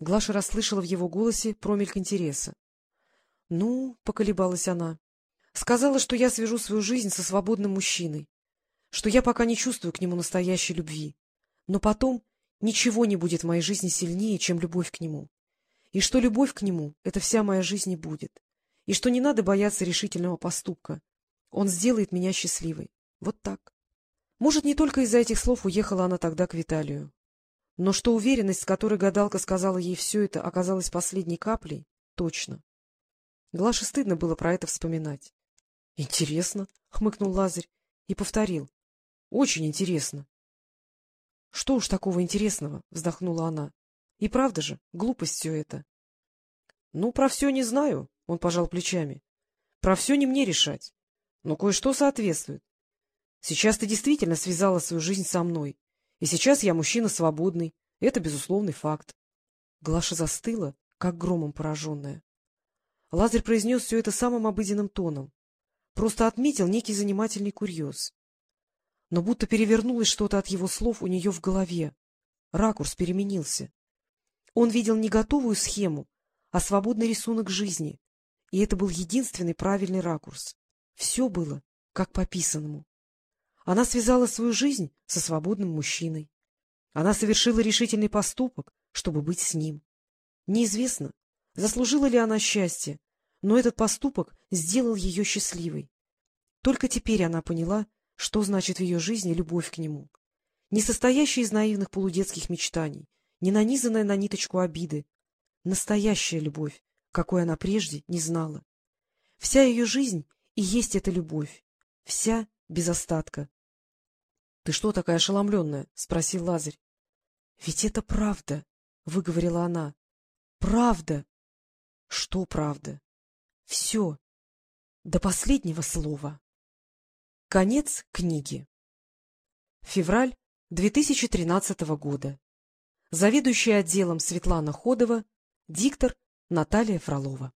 Глаша расслышала в его голосе промельк интереса. — Ну, — поколебалась она, — сказала, что я свяжу свою жизнь со свободным мужчиной, что я пока не чувствую к нему настоящей любви, но потом ничего не будет в моей жизни сильнее, чем любовь к нему, и что любовь к нему — это вся моя жизнь и будет, и что не надо бояться решительного поступка. Он сделает меня счастливой. Вот так. Может, не только из-за этих слов уехала она тогда к Виталию. Но что уверенность, с которой гадалка сказала ей все это, оказалась последней каплей, точно. Глаше стыдно было про это вспоминать. — Интересно, — хмыкнул Лазарь и повторил. — Очень интересно. — Что уж такого интересного, — вздохнула она. — И правда же, глупость все это. — Ну, про все не знаю, — он пожал плечами. — Про все не мне решать. Но кое-что соответствует. Сейчас ты действительно связала свою жизнь со мной. И сейчас я мужчина свободный. Это безусловный факт. Глаша застыла, как громом пораженная. Лазарь произнес все это самым обыденным тоном. Просто отметил некий занимательный курьез. Но будто перевернулось что-то от его слов у нее в голове. Ракурс переменился. Он видел не готовую схему, а свободный рисунок жизни. И это был единственный правильный ракурс. Все было как по писанному. Она связала свою жизнь со свободным мужчиной. Она совершила решительный поступок, чтобы быть с ним. Неизвестно, заслужила ли она счастье, но этот поступок сделал ее счастливой. Только теперь она поняла, что значит в ее жизни любовь к нему. Не состоящая из наивных полудетских мечтаний, не нанизанная на ниточку обиды. Настоящая любовь, какой она прежде не знала. Вся ее жизнь и есть эта любовь. Вся без остатка. — Ты что такая ошеломленная? — спросил Лазарь. — Ведь это правда, — выговорила она. — Правда. — Что правда? — Все. До последнего слова. Конец книги. Февраль 2013 года. Заведующая отделом Светлана Ходова, диктор Наталья Фролова.